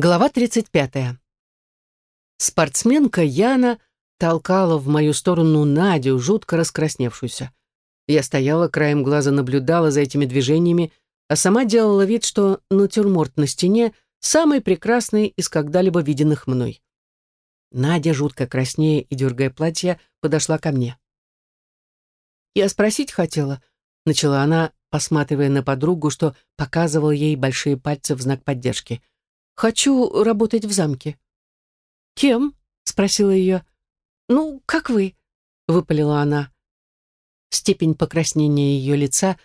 Глава 35. Спортсменка Яна толкала в мою сторону Надю, жутко раскрасневшуюся. Я стояла, краем глаза наблюдала за этими движениями, а сама делала вид, что натюрморт на стене самый прекрасный из когда-либо виденных мной. Надя, жутко краснея и дергая платье, подошла ко мне. «Я спросить хотела», — начала она, посматривая на подругу, что показывал ей большие пальцы в знак поддержки — Хочу работать в замке». «Кем?» — спросила ее. «Ну, как вы?» — выпалила она. Степень покраснения ее лица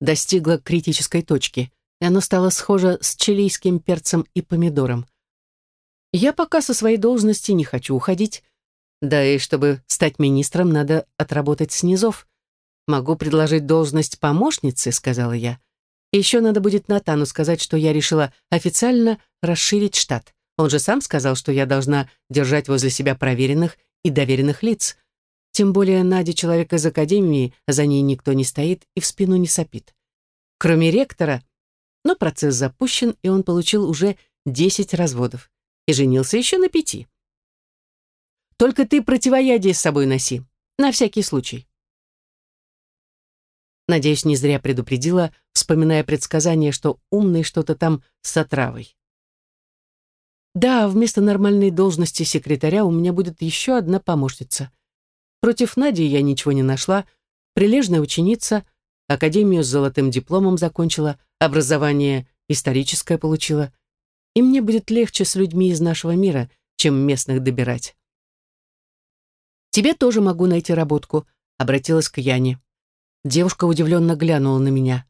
достигла критической точки, и оно стало схоже с чилийским перцем и помидором. «Я пока со своей должности не хочу уходить. Да и чтобы стать министром, надо отработать снизов. Могу предложить должность помощницы», — сказала я. Еще надо будет Натану сказать, что я решила официально расширить штат. Он же сам сказал, что я должна держать возле себя проверенных и доверенных лиц. Тем более Надя человек из академии, за ней никто не стоит и в спину не сопит. Кроме ректора, но процесс запущен, и он получил уже 10 разводов. И женился еще на пяти. Только ты противоядие с собой носи, на всякий случай. Надеюсь, не зря предупредила, вспоминая предсказание, что умный что-то там с отравой. Да, вместо нормальной должности секретаря у меня будет еще одна помощница. Против Нади я ничего не нашла. Прилежная ученица, академию с золотым дипломом закончила, образование историческое получила. И мне будет легче с людьми из нашего мира, чем местных добирать. «Тебе тоже могу найти работку», — обратилась к Яне. Девушка удивленно глянула на меня.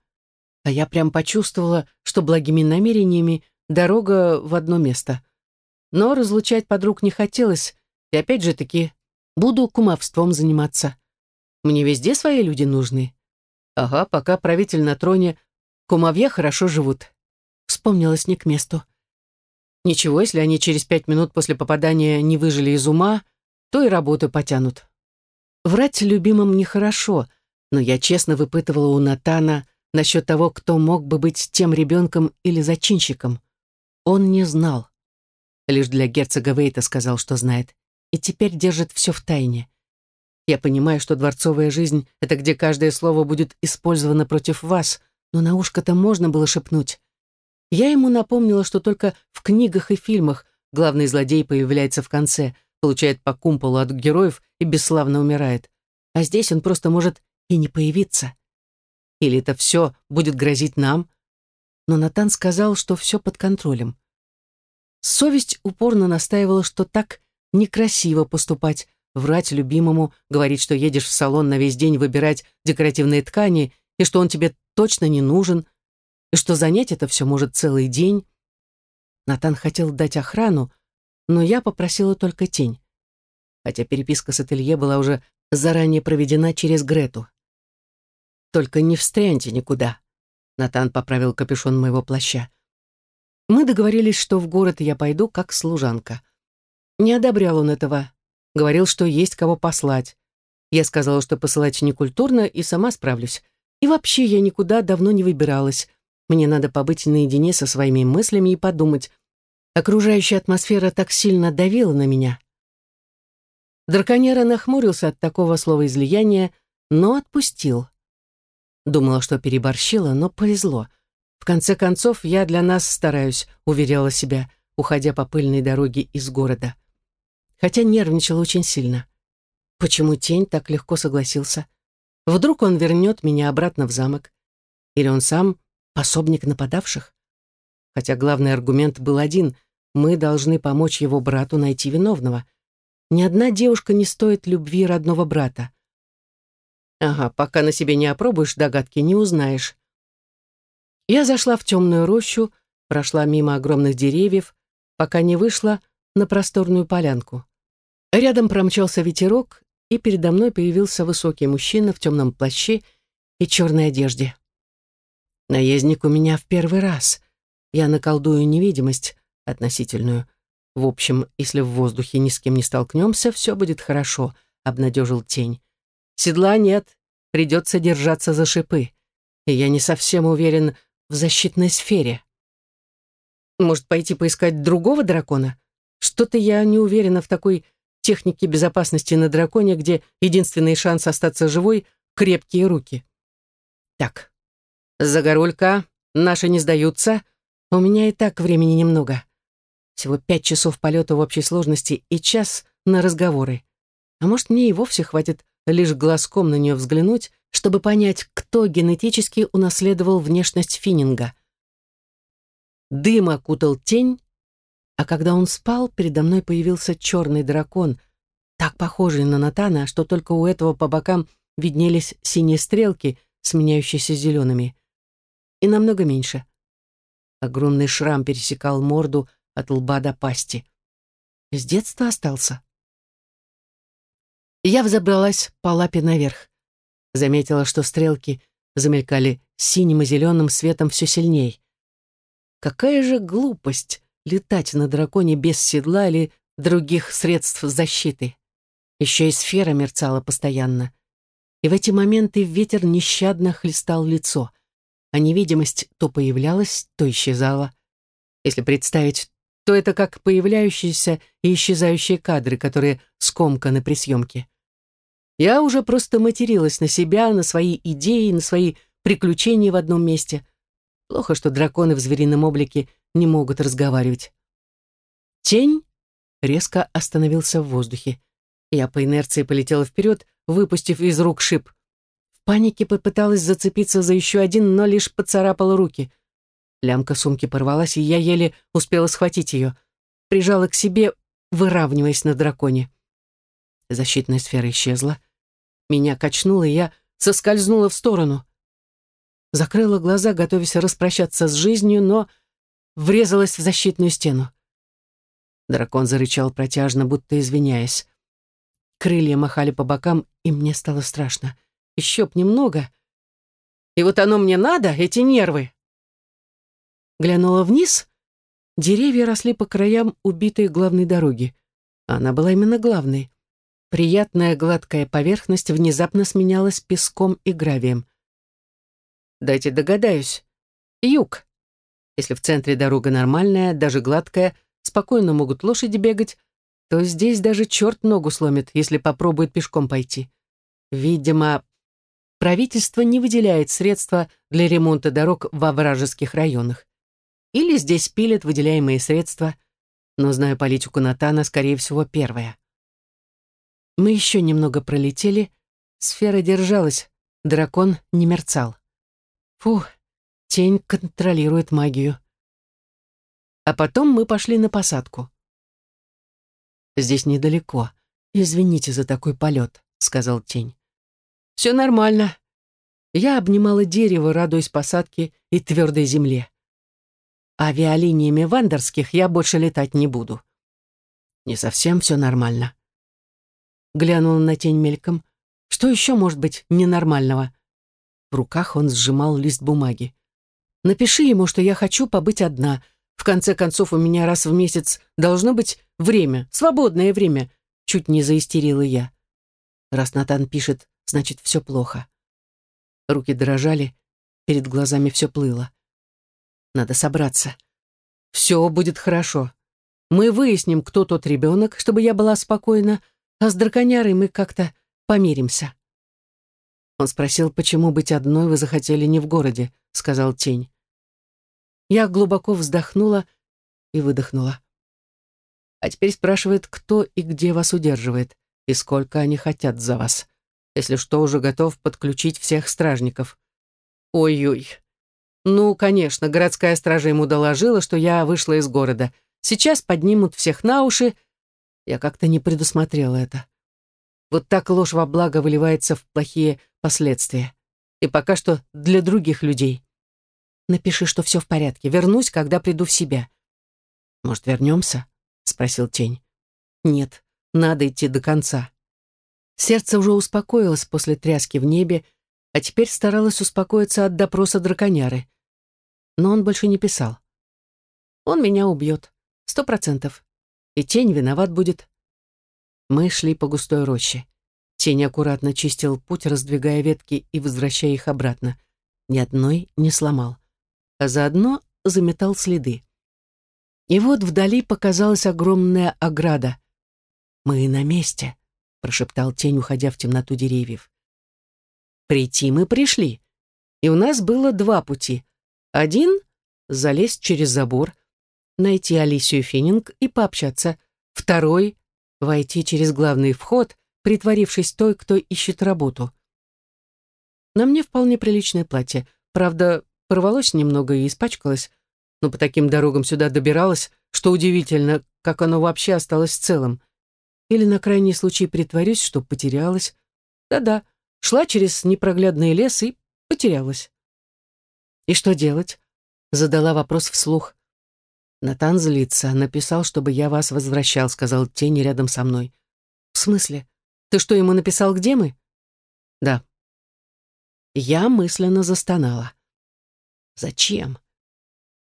А я прям почувствовала, что благими намерениями дорога в одно место. Но разлучать подруг не хотелось, и опять же таки буду кумовством заниматься. Мне везде свои люди нужны. Ага, пока правитель на троне, кумовья хорошо живут. Вспомнилось не к месту. Ничего, если они через пять минут после попадания не выжили из ума, то и работу потянут. Врать любимым нехорошо, но я честно выпытывала у Натана насчет того, кто мог бы быть тем ребенком или зачинщиком. Он не знал. Лишь для герцога Вейта сказал, что знает. И теперь держит все в тайне. Я понимаю, что дворцовая жизнь — это где каждое слово будет использовано против вас, но на ушко-то можно было шепнуть. Я ему напомнила, что только в книгах и фильмах главный злодей появляется в конце, получает по кумполу от героев и бесславно умирает. А здесь он просто может и не появиться. Или это все будет грозить нам? Но Натан сказал, что все под контролем. Совесть упорно настаивала, что так некрасиво поступать, врать любимому, говорить, что едешь в салон на весь день выбирать декоративные ткани, и что он тебе точно не нужен, и что занять это все может целый день. Натан хотел дать охрану, но я попросила только тень. Хотя переписка с ателье была уже заранее проведена через Грету. «Только не встряньте никуда», — Натан поправил капюшон моего плаща. Мы договорились, что в город я пойду как служанка. Не одобрял он этого. Говорил, что есть кого послать. Я сказала, что посылать некультурно и сама справлюсь. И вообще я никуда давно не выбиралась. Мне надо побыть наедине со своими мыслями и подумать. Окружающая атмосфера так сильно давила на меня. Драконьера нахмурился от такого слова излияния, но отпустил. Думала, что переборщила, но повезло — в конце концов, я для нас стараюсь, уверяла себя, уходя по пыльной дороге из города. Хотя нервничала очень сильно. Почему тень так легко согласился? Вдруг он вернет меня обратно в замок? Или он сам пособник нападавших? Хотя главный аргумент был один — мы должны помочь его брату найти виновного. Ни одна девушка не стоит любви родного брата. Ага, пока на себе не опробуешь догадки, не узнаешь. Я зашла в темную рощу, прошла мимо огромных деревьев, пока не вышла на просторную полянку. Рядом промчался ветерок, и передо мной появился высокий мужчина в темном плаще и черной одежде. Наездник у меня в первый раз. Я наколдую невидимость относительную. В общем, если в воздухе ни с кем не столкнемся, все будет хорошо, обнадежил тень. Седла нет, придется держаться за шипы. И я не совсем уверен, в защитной сфере. Может, пойти поискать другого дракона? Что-то я не уверена в такой технике безопасности на драконе, где единственный шанс остаться живой — крепкие руки. Так, Загорулька, наши не сдаются. У меня и так времени немного. Всего пять часов полета в общей сложности и час на разговоры. А может, мне и вовсе хватит лишь глазком на нее взглянуть, чтобы понять, кто генетически унаследовал внешность Финнинга. Дым окутал тень, а когда он спал, передо мной появился черный дракон, так похожий на Натана, что только у этого по бокам виднелись синие стрелки, сменяющиеся зелеными. И намного меньше. Огромный шрам пересекал морду от лба до пасти. С детства остался. Я взобралась по лапе наверх. Заметила, что стрелки замелькали синим и зеленым светом все сильней. Какая же глупость летать на драконе без седла или других средств защиты. Еще и сфера мерцала постоянно. И в эти моменты ветер нещадно хлестал лицо, а невидимость то появлялась, то исчезала. Если представить, то это как появляющиеся и исчезающие кадры, которые скомканы при съемке. Я уже просто материлась на себя, на свои идеи, на свои приключения в одном месте. Плохо, что драконы в зверином облике не могут разговаривать. Тень резко остановился в воздухе. Я по инерции полетела вперед, выпустив из рук шип. В панике попыталась зацепиться за еще один, но лишь поцарапала руки. Лямка сумки порвалась, и я еле успела схватить ее. Прижала к себе, выравниваясь на драконе. Защитная сфера исчезла. Меня качнуло, и я соскользнула в сторону. Закрыла глаза, готовясь распрощаться с жизнью, но врезалась в защитную стену. Дракон зарычал протяжно, будто извиняясь. Крылья махали по бокам, и мне стало страшно. Еще б немного. И вот оно мне надо, эти нервы. Глянула вниз. Деревья росли по краям убитой главной дороги. Она была именно главной. Приятная гладкая поверхность внезапно сменялась песком и гравием. Дайте догадаюсь. Юг. Если в центре дорога нормальная, даже гладкая, спокойно могут лошади бегать, то здесь даже черт ногу сломит, если попробует пешком пойти. Видимо, правительство не выделяет средства для ремонта дорог во вражеских районах. Или здесь пилят выделяемые средства, но, зная политику Натана, скорее всего, первое. Мы еще немного пролетели, сфера держалась, дракон не мерцал. Фух, тень контролирует магию. А потом мы пошли на посадку. «Здесь недалеко. Извините за такой полет», — сказал тень. «Все нормально». Я обнимала дерево, радуясь посадке и твердой земле. Авиалиниями вандерских я больше летать не буду. Не совсем все нормально. Глянула на тень мельком. Что еще может быть ненормального? В руках он сжимал лист бумаги. «Напиши ему, что я хочу побыть одна. В конце концов, у меня раз в месяц должно быть время, свободное время», чуть не заистерила я. Раз Натан пишет, значит, все плохо. Руки дрожали, перед глазами все плыло. Надо собраться. Все будет хорошо. Мы выясним, кто тот ребенок, чтобы я была спокойна, а с драконярой мы как-то помиримся. Он спросил, почему быть одной вы захотели не в городе, сказал тень. Я глубоко вздохнула и выдохнула. А теперь спрашивает, кто и где вас удерживает, и сколько они хотят за вас. Если что, уже готов подключить всех стражников. Ой-ой. Ну, конечно, городская стража ему доложила, что я вышла из города. Сейчас поднимут всех на уши. Я как-то не предусмотрела это. Вот так ложь во благо выливается в плохие последствия. И пока что для других людей. Напиши, что все в порядке. Вернусь, когда приду в себя. Может, вернемся? Спросил тень. Нет, надо идти до конца. Сердце уже успокоилось после тряски в небе, а теперь старалась успокоиться от допроса драконяры. Но он больше не писал. Он меня убьет. Сто процентов. И тень виноват будет. Мы шли по густой роще. Тень аккуратно чистил путь, раздвигая ветки и возвращая их обратно. Ни одной не сломал. А заодно заметал следы. И вот вдали показалась огромная ограда. «Мы на месте», — прошептал тень, уходя в темноту деревьев. «Прийти мы пришли, и у нас было два пути. Один — залезть через забор, найти Алисию Финнинг и пообщаться. Второй — войти через главный вход, притворившись той, кто ищет работу. На мне вполне приличное платье. Правда, порвалось немного и испачкалось, но по таким дорогам сюда добиралась, что удивительно, как оно вообще осталось целым. Или на крайний случай притворюсь, что потерялась. Да-да, шла через непроглядный лес и потерялась. «И что делать?» — задала вопрос вслух. «Натан злится, написал, чтобы я вас возвращал», — сказал тень рядом со мной. «В смысле? Ты что, ему написал, где мы?» «Да». Я мысленно застонала. «Зачем?»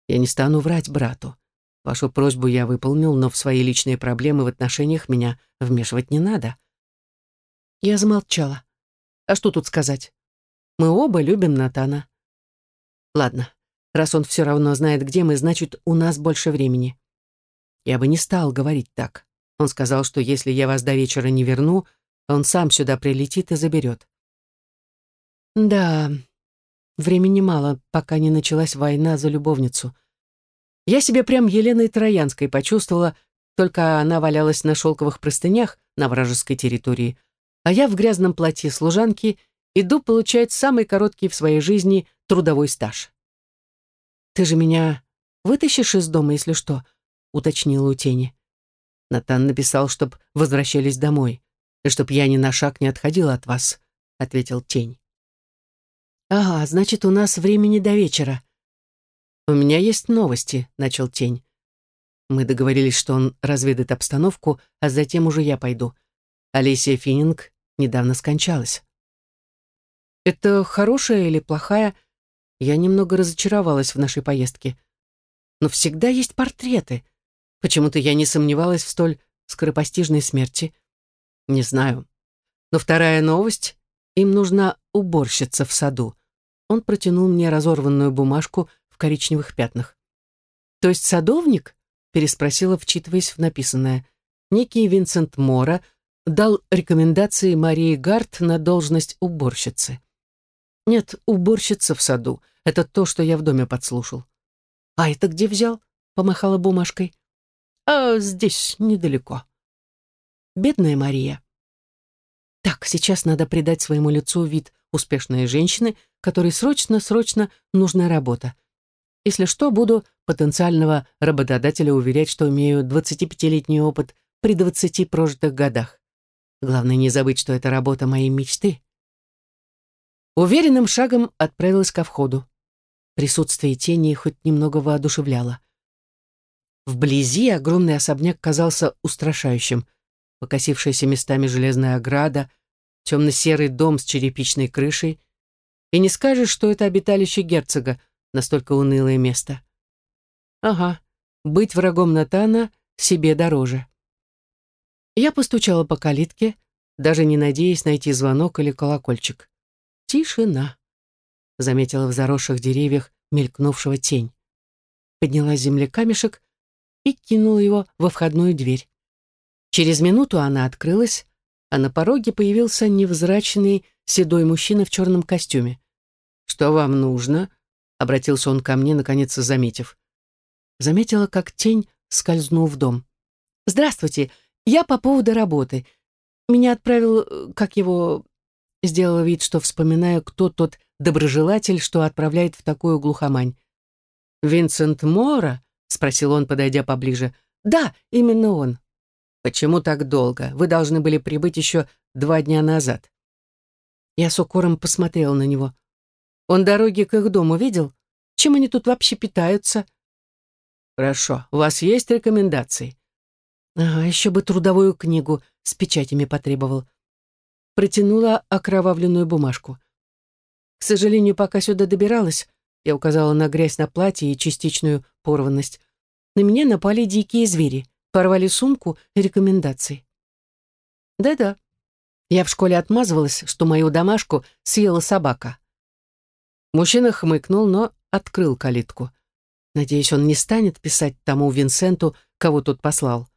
«Я не стану врать брату. Вашу просьбу я выполнил, но в свои личные проблемы в отношениях меня вмешивать не надо». Я замолчала. «А что тут сказать? Мы оба любим Натана». «Ладно, раз он все равно знает, где мы, значит, у нас больше времени». Я бы не стал говорить так. Он сказал, что если я вас до вечера не верну, он сам сюда прилетит и заберет. Да, времени мало, пока не началась война за любовницу. Я себе прям Еленой Троянской почувствовала, только она валялась на шелковых простынях на вражеской территории, а я в грязном платье служанки иду получать самый короткий в своей жизни трудовой стаж. «Ты же меня вытащишь из дома, если что?» — уточнила у тени. Натан написал, чтоб возвращались домой и чтоб я ни на шаг не отходила от вас», — ответил тень. «Ага, значит, у нас времени до вечера». «У меня есть новости», — начал тень. Мы договорились, что он разведает обстановку, а затем уже я пойду. Алисия Финнинг недавно скончалась. Это хорошая или плохая? Я немного разочаровалась в нашей поездке. Но всегда есть портреты. Почему-то я не сомневалась в столь скоропостижной смерти. Не знаю. Но вторая новость. Им нужна уборщица в саду. Он протянул мне разорванную бумажку в коричневых пятнах. То есть садовник? Переспросила, вчитываясь в написанное. Некий Винсент Мора дал рекомендации Марии Гарт на должность уборщицы. Нет, уборщица в саду. Это то, что я в доме подслушал. А это где взял? Помахала бумажкой. А здесь недалеко. Бедная Мария. Так, сейчас надо придать своему лицу вид успешной женщины, которой срочно-срочно нужна работа. Если что, буду потенциального работодателя уверять, что имею 25-летний опыт при 20 прожитых годах. Главное не забыть, что это работа моей мечты. Уверенным шагом отправилась ко входу. Присутствие тени хоть немного воодушевляло. Вблизи огромный особняк казался устрашающим — покосившаяся местами железная ограда, темно-серый дом с черепичной крышей. И не скажешь, что это обиталище герцога, настолько унылое место. Ага, быть врагом Натана себе дороже. Я постучала по калитке, даже не надеясь найти звонок или колокольчик. Тишина. Заметила в заросших деревьях мелькнувшего тень. Подняла с земли камешек и кинула его во входную дверь. Через минуту она открылась, а на пороге появился невзрачный седой мужчина в черном костюме. «Что вам нужно?» — обратился он ко мне, наконец заметив. Заметила, как тень скользнул в дом. «Здравствуйте, я по поводу работы. Меня отправил, как его...» Сделала вид, что вспоминаю, кто тот доброжелатель, что отправляет в такую глухомань. «Винсент Мора?» — спросил он, подойдя поближе. «Да, именно он». «Почему так долго? Вы должны были прибыть еще два дня назад». Я с укором посмотрела на него. «Он дороги к их дому видел? Чем они тут вообще питаются?» «Хорошо. У вас есть рекомендации?» «Ага, еще бы трудовую книгу с печатями потребовал». Протянула окровавленную бумажку. «К сожалению, пока сюда добиралась, я указала на грязь на платье и частичную порванность. На меня напали дикие звери порвали сумку и рекомендации. Да-да, я в школе отмазывалась, что мою домашку съела собака. Мужчина хмыкнул, но открыл калитку. Надеюсь, он не станет писать тому Винсенту, кого тот послал.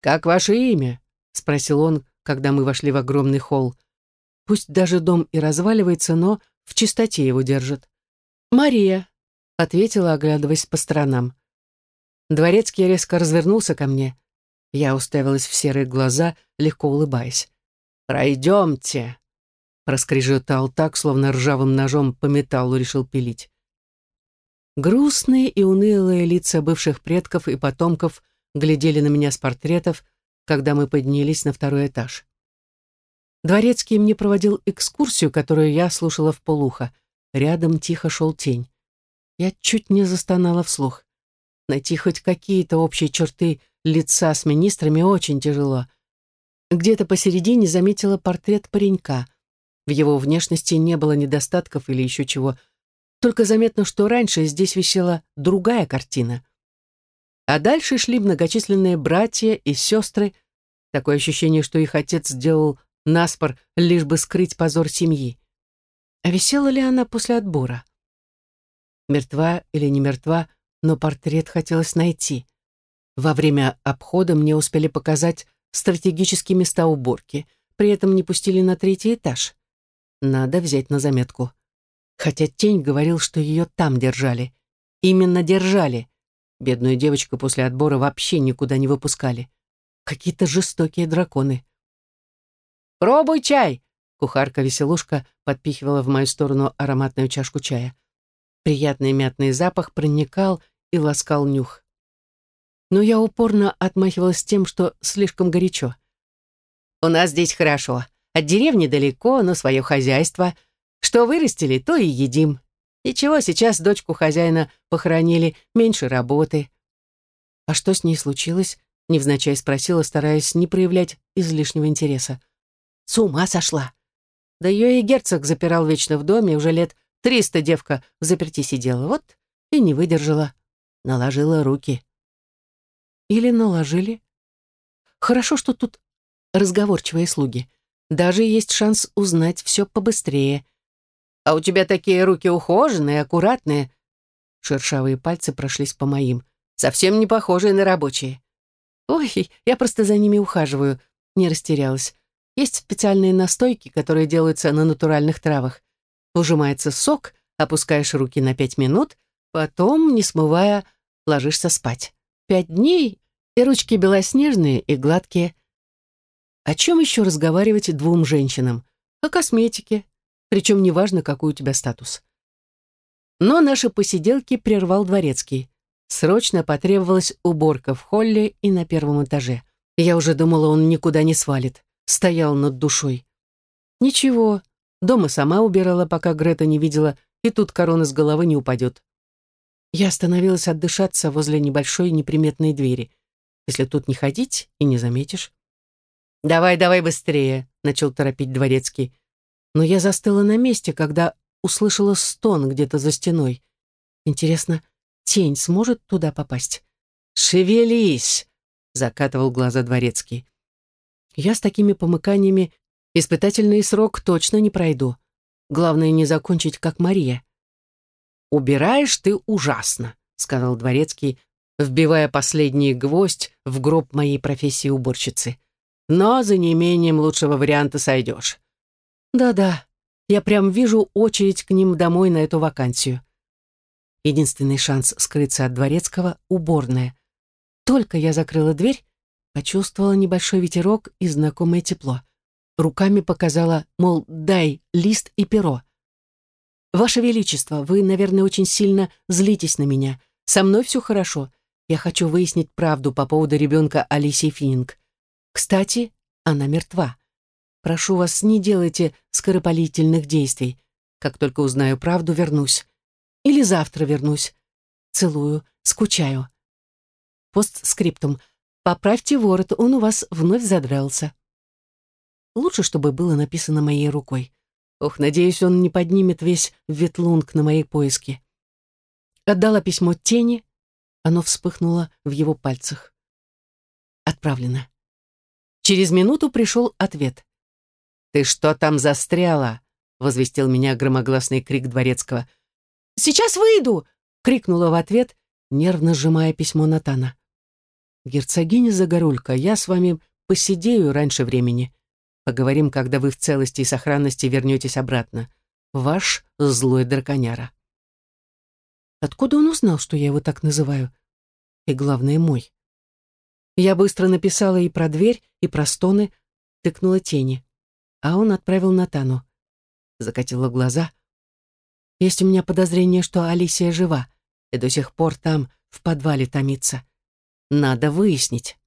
«Как ваше имя?» — спросил он, когда мы вошли в огромный холл. Пусть даже дом и разваливается, но в чистоте его держит. «Мария», — ответила, оглядываясь по сторонам. Дворецкий резко развернулся ко мне. Я уставилась в серые глаза, легко улыбаясь. «Пройдемте», — проскрежетал так, словно ржавым ножом по металлу решил пилить. Грустные и унылые лица бывших предков и потомков глядели на меня с портретов, когда мы поднялись на второй этаж. Дворецкий мне проводил экскурсию, которую я слушала в полухо. Рядом тихо шел тень. Я чуть не застонала вслух. Найти хоть какие-то общие черты лица с министрами очень тяжело. Где-то посередине заметила портрет паренька. В его внешности не было недостатков или еще чего. Только заметно, что раньше здесь висела другая картина. А дальше шли многочисленные братья и сестры. Такое ощущение, что их отец сделал наспор, лишь бы скрыть позор семьи. А висела ли она после отбора? Мертва или не мертва, но портрет хотелось найти. Во время обхода мне успели показать стратегические места уборки, при этом не пустили на третий этаж. Надо взять на заметку. Хотя тень говорил, что ее там держали. Именно держали. Бедную девочку после отбора вообще никуда не выпускали. Какие-то жестокие драконы. «Пробуй чай!» Кухарка-веселушка подпихивала в мою сторону ароматную чашку чая. Приятный мятный запах проникал и ласкал нюх. Но я упорно отмахивалась тем, что слишком горячо. «У нас здесь хорошо. От деревни далеко, но свое хозяйство. Что вырастили, то и едим. Ничего, сейчас дочку хозяина похоронили, меньше работы». «А что с ней случилось?» — невзначай спросила, стараясь не проявлять излишнего интереса. С ума сошла. Да ее и герцог запирал вечно в доме, уже лет триста девка в заперти сидела. Вот и не выдержала. Наложила руки. Или наложили? Хорошо, что тут разговорчивые слуги. Даже есть шанс узнать все побыстрее. А у тебя такие руки ухоженные, аккуратные. Шершавые пальцы прошлись по моим. Совсем не похожие на рабочие. Ой, я просто за ними ухаживаю. Не растерялась. Есть специальные настойки, которые делаются на натуральных травах. Ужимается сок, опускаешь руки на пять минут, потом, не смывая, ложишься спать. Пять дней, и ручки белоснежные и гладкие. О чем еще разговаривать двум женщинам? О косметике, причем неважно, какой у тебя статус. Но наши посиделки прервал дворецкий. Срочно потребовалась уборка в холле и на первом этаже. Я уже думала, он никуда не свалит стоял над душой. Ничего, дома сама убирала, пока Грета не видела, и тут корона с головы не упадет. Я остановилась отдышаться возле небольшой неприметной двери. Если тут не ходить и не заметишь. «Давай, давай быстрее», — начал торопить дворецкий. Но я застыла на месте, когда услышала стон где-то за стеной. Интересно, тень сможет туда попасть? «Шевелись!» — закатывал глаза дворецкий. Я с такими помыканиями испытательный срок точно не пройду. Главное не закончить, как Мария. «Убираешь ты ужасно», — сказал дворецкий, вбивая последний гвоздь в гроб моей профессии уборщицы. «Но за неимением лучшего варианта сойдешь». «Да-да, я прям вижу очередь к ним домой на эту вакансию». Единственный шанс скрыться от дворецкого — уборная. Только я закрыла дверь, Почувствовала небольшой ветерок и знакомое тепло. Руками показала, мол, дай лист и перо. «Ваше Величество, вы, наверное, очень сильно злитесь на меня. Со мной все хорошо. Я хочу выяснить правду по поводу ребенка Алисии Финнинг. Кстати, она мертва. Прошу вас, не делайте скоропалительных действий. Как только узнаю правду, вернусь. Или завтра вернусь. Целую, скучаю. Постскриптум. Поправьте ворот, он у вас вновь задрался. Лучше, чтобы было написано моей рукой. Ох, надеюсь, он не поднимет весь ветлунг на мои поиски. Отдала письмо тени, оно вспыхнуло в его пальцах. Отправлено. Через минуту пришел ответ. «Ты что там застряла?» — возвестил меня громогласный крик дворецкого. «Сейчас выйду!» крикнула в ответ, нервно сжимая письмо Натана. «Герцогиня Загорулька, я с вами посидею раньше времени. Поговорим, когда вы в целости и сохранности вернетесь обратно. Ваш злой драконяра». Откуда он узнал, что я его так называю? И главное, мой. Я быстро написала и про дверь, и про стоны, тыкнула тени. А он отправил Натану. Закатила глаза. Есть у меня подозрение, что Алисия жива и до сих пор там, в подвале, томится. Надо выяснить.